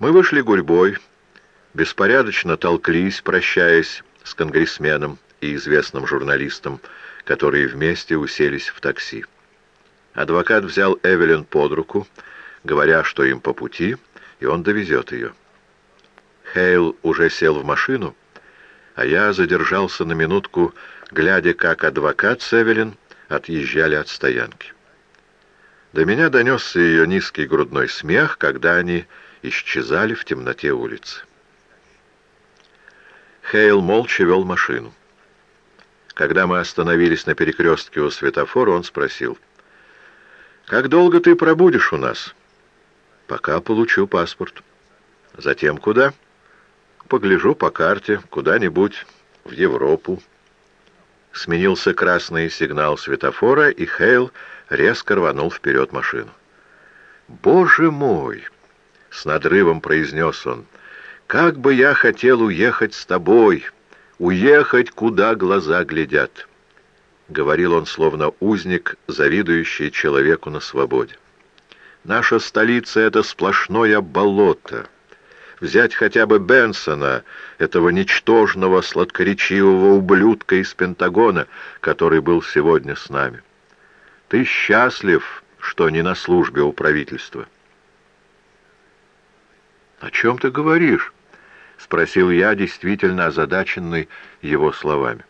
Мы вышли гурьбой, беспорядочно толклись, прощаясь с конгрессменом и известным журналистом, которые вместе уселись в такси. Адвокат взял Эвелин под руку, говоря, что им по пути, и он довезет ее. Хейл уже сел в машину, а я задержался на минутку, глядя, как адвокат с Эвелин отъезжали от стоянки. До меня донесся ее низкий грудной смех, когда они исчезали в темноте улицы. Хейл молча вел машину. Когда мы остановились на перекрестке у светофора, он спросил, «Как долго ты пробудешь у нас?» «Пока получу паспорт». «Затем куда?» «Погляжу по карте, куда-нибудь в Европу». Сменился красный сигнал светофора, и Хейл резко рванул вперед машину. «Боже мой!» — с надрывом произнес он. «Как бы я хотел уехать с тобой, уехать, куда глаза глядят!» Говорил он, словно узник, завидующий человеку на свободе. «Наша столица — это сплошное болото». Взять хотя бы Бенсона, этого ничтожного, сладкоречивого ублюдка из Пентагона, который был сегодня с нами. Ты счастлив, что не на службе у правительства. «О чем ты говоришь?» — спросил я, действительно озадаченный его словами.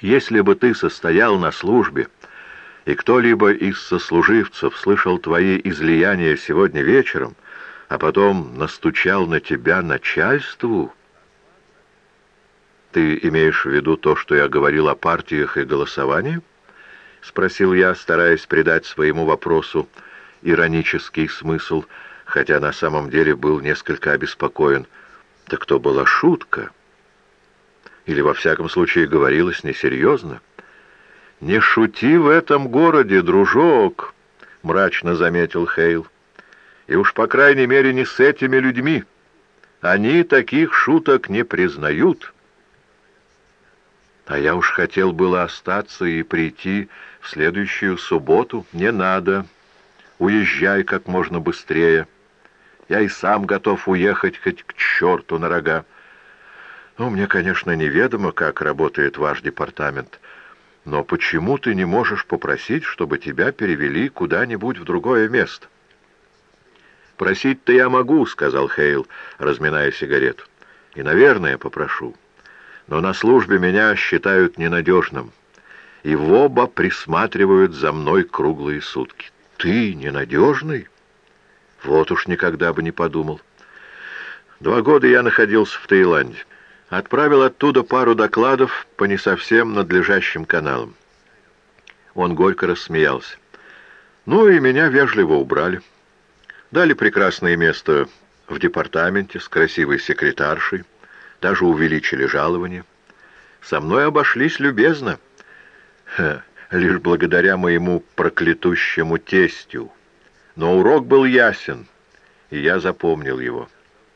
«Если бы ты состоял на службе, и кто-либо из сослуживцев слышал твои излияния сегодня вечером, — а потом настучал на тебя начальству? Ты имеешь в виду то, что я говорил о партиях и голосовании? Спросил я, стараясь придать своему вопросу иронический смысл, хотя на самом деле был несколько обеспокоен. Так то была шутка? Или, во всяком случае, говорилось несерьезно? «Не шути в этом городе, дружок!» — мрачно заметил Хейл. И уж, по крайней мере, не с этими людьми. Они таких шуток не признают. А я уж хотел было остаться и прийти в следующую субботу. Не надо. Уезжай как можно быстрее. Я и сам готов уехать хоть к черту на рога. Ну, мне, конечно, неведомо, как работает ваш департамент, но почему ты не можешь попросить, чтобы тебя перевели куда-нибудь в другое место? «Просить-то я могу», — сказал Хейл, разминая сигарету. «И, наверное, попрошу. Но на службе меня считают ненадежным, и в оба присматривают за мной круглые сутки. Ты ненадежный? Вот уж никогда бы не подумал. Два года я находился в Таиланде. Отправил оттуда пару докладов по не совсем надлежащим каналам. Он горько рассмеялся. Ну и меня вежливо убрали. Дали прекрасное место в департаменте с красивой секретаршей, даже увеличили жалование. Со мной обошлись любезно, Ха, лишь благодаря моему проклятущему тестю. Но урок был ясен, и я запомнил его.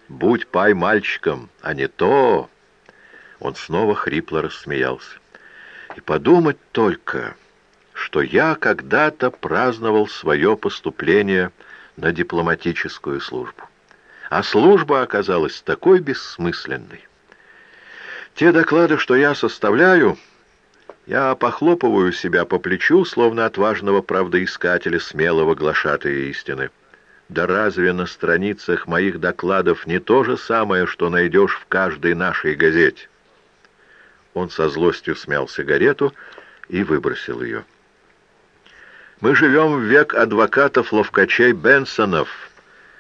«Будь пай мальчиком, а не то...» Он снова хрипло рассмеялся. «И подумать только, что я когда-то праздновал свое поступление на дипломатическую службу. А служба оказалась такой бессмысленной. Те доклады, что я составляю, я похлопываю себя по плечу, словно отважного правдоискателя, смелого глашатая истины. Да разве на страницах моих докладов не то же самое, что найдешь в каждой нашей газете? Он со злостью смял сигарету и выбросил ее. Мы живем в век адвокатов-ловкачей Бенсонов,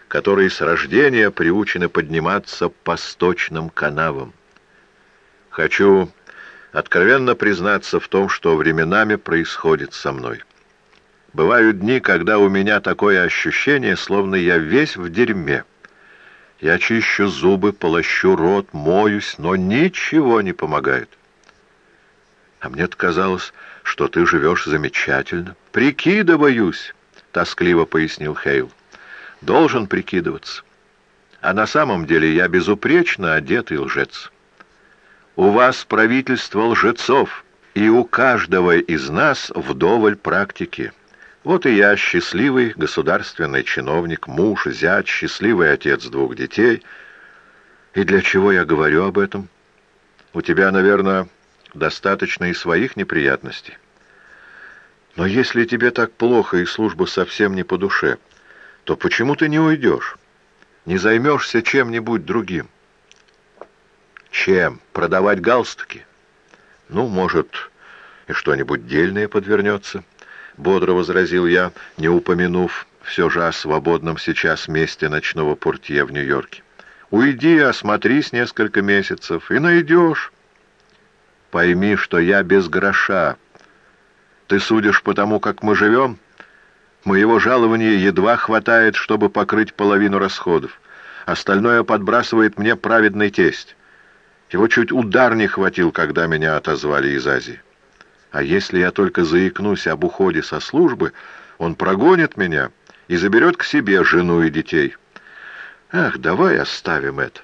которые с рождения приучены подниматься по сточным канавам. Хочу откровенно признаться в том, что временами происходит со мной. Бывают дни, когда у меня такое ощущение, словно я весь в дерьме. Я чищу зубы, полощу рот, моюсь, но ничего не помогает. А мне казалось, что ты живешь замечательно. Прикидываюсь, тоскливо пояснил Хейл. Должен прикидываться. А на самом деле я безупречно одетый лжец. У вас правительство лжецов, и у каждого из нас вдоволь практики. Вот и я, счастливый государственный чиновник, муж, зять, счастливый отец двух детей. И для чего я говорю об этом? У тебя, наверное, достаточно и своих неприятностей. Но если тебе так плохо и служба совсем не по душе, то почему ты не уйдешь? Не займешься чем-нибудь другим? Чем? Продавать галстуки? Ну, может, и что-нибудь дельное подвернется. — бодро возразил я, не упомянув все же о свободном сейчас месте ночного портье в Нью-Йорке. «Уйди, осмотрись несколько месяцев, и найдешь. Пойми, что я без гроша. Ты судишь по тому, как мы живем? Моего жалования едва хватает, чтобы покрыть половину расходов. Остальное подбрасывает мне праведный тесть. Его чуть удар не хватил, когда меня отозвали из Азии». А если я только заикнусь об уходе со службы, он прогонит меня и заберет к себе жену и детей. Ах, давай оставим это.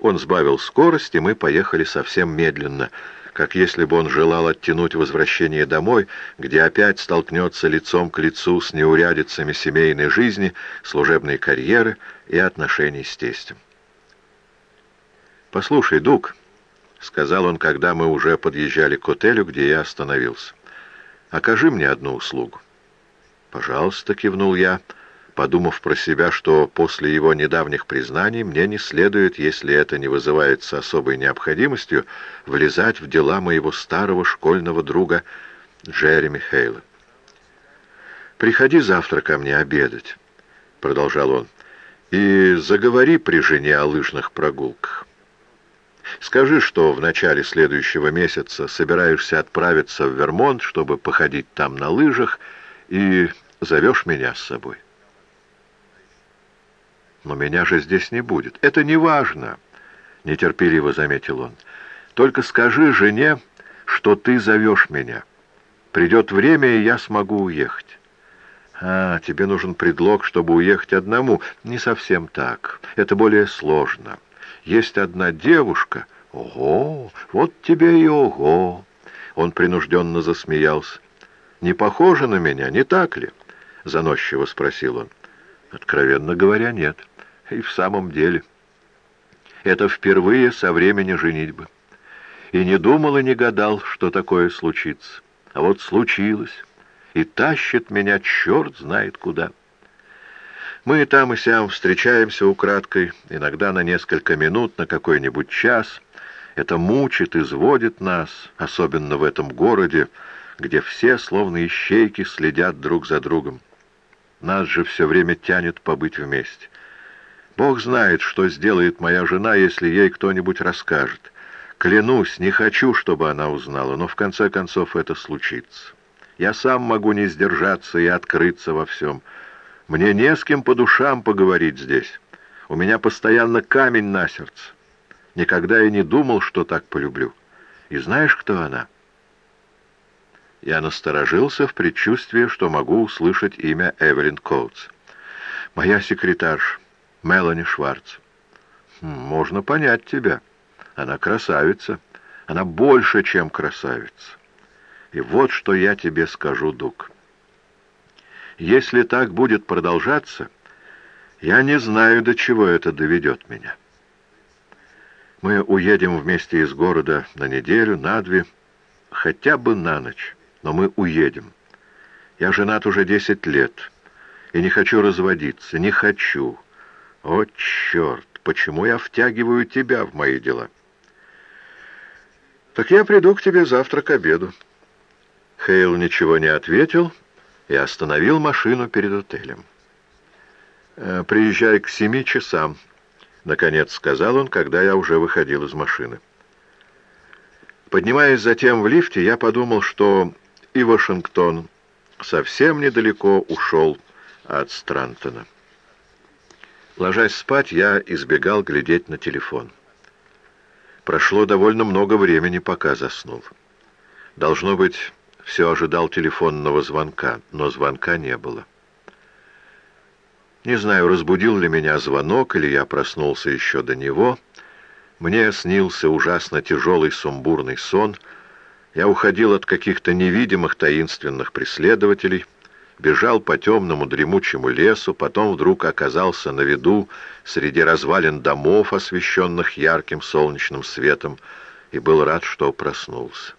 Он сбавил скорость, и мы поехали совсем медленно, как если бы он желал оттянуть возвращение домой, где опять столкнется лицом к лицу с неурядицами семейной жизни, служебной карьеры и отношений с тестем. «Послушай, Дуг», — сказал он, когда мы уже подъезжали к отелю, где я остановился. «Окажи мне одну услугу». «Пожалуйста», — кивнул я, подумав про себя, что после его недавних признаний мне не следует, если это не вызывается особой необходимостью, влезать в дела моего старого школьного друга Джереми Хейла. «Приходи завтра ко мне обедать», — продолжал он, — «и заговори при жене о лыжных прогулках». Скажи, что в начале следующего месяца собираешься отправиться в Вермонт, чтобы походить там на лыжах, и зовешь меня с собой. Но меня же здесь не будет. Это не важно, — нетерпеливо заметил он. Только скажи жене, что ты зовешь меня. Придет время, и я смогу уехать. А, тебе нужен предлог, чтобы уехать одному. Не совсем так. Это более сложно. Есть одна девушка... Ого! Вот тебе и ого! Он принужденно засмеялся. «Не похоже на меня, не так ли?» — заносчиво спросил он. «Откровенно говоря, нет. И в самом деле. Это впервые со времени женитьбы. И не думал и не гадал, что такое случится. А вот случилось. И тащит меня черт знает куда». Мы там и сям встречаемся украдкой, иногда на несколько минут, на какой-нибудь час. Это мучит, изводит нас, особенно в этом городе, где все, словно ищейки, следят друг за другом. Нас же все время тянет побыть вместе. Бог знает, что сделает моя жена, если ей кто-нибудь расскажет. Клянусь, не хочу, чтобы она узнала, но в конце концов это случится. Я сам могу не сдержаться и открыться во всем, — мне не с кем по душам поговорить здесь. У меня постоянно камень на сердце. Никогда я не думал, что так полюблю. И знаешь, кто она?» Я насторожился в предчувствии, что могу услышать имя Эвелин Коутс. «Моя секретарша, Мелани Шварц». Хм, «Можно понять тебя. Она красавица. Она больше, чем красавица. И вот что я тебе скажу, Дук. Если так будет продолжаться, я не знаю, до чего это доведет меня. Мы уедем вместе из города на неделю, на две, хотя бы на ночь, но мы уедем. Я женат уже десять лет и не хочу разводиться, не хочу. О, черт, почему я втягиваю тебя в мои дела? Так я приду к тебе завтра к обеду. Хейл ничего не ответил, — и остановил машину перед отелем. «Э, «Приезжай к семи часам», — наконец сказал он, когда я уже выходил из машины. Поднимаясь затем в лифте, я подумал, что и Вашингтон совсем недалеко ушел от Странтона. Ложась спать, я избегал глядеть на телефон. Прошло довольно много времени, пока заснул. Должно быть, все ожидал телефонного звонка, но звонка не было. Не знаю, разбудил ли меня звонок, или я проснулся еще до него. Мне снился ужасно тяжелый сумбурный сон, Я уходил от каких-то невидимых таинственных преследователей, бежал по темному дремучему лесу, потом вдруг оказался на виду среди развалин домов, освещенных ярким солнечным светом, и был рад, что проснулся.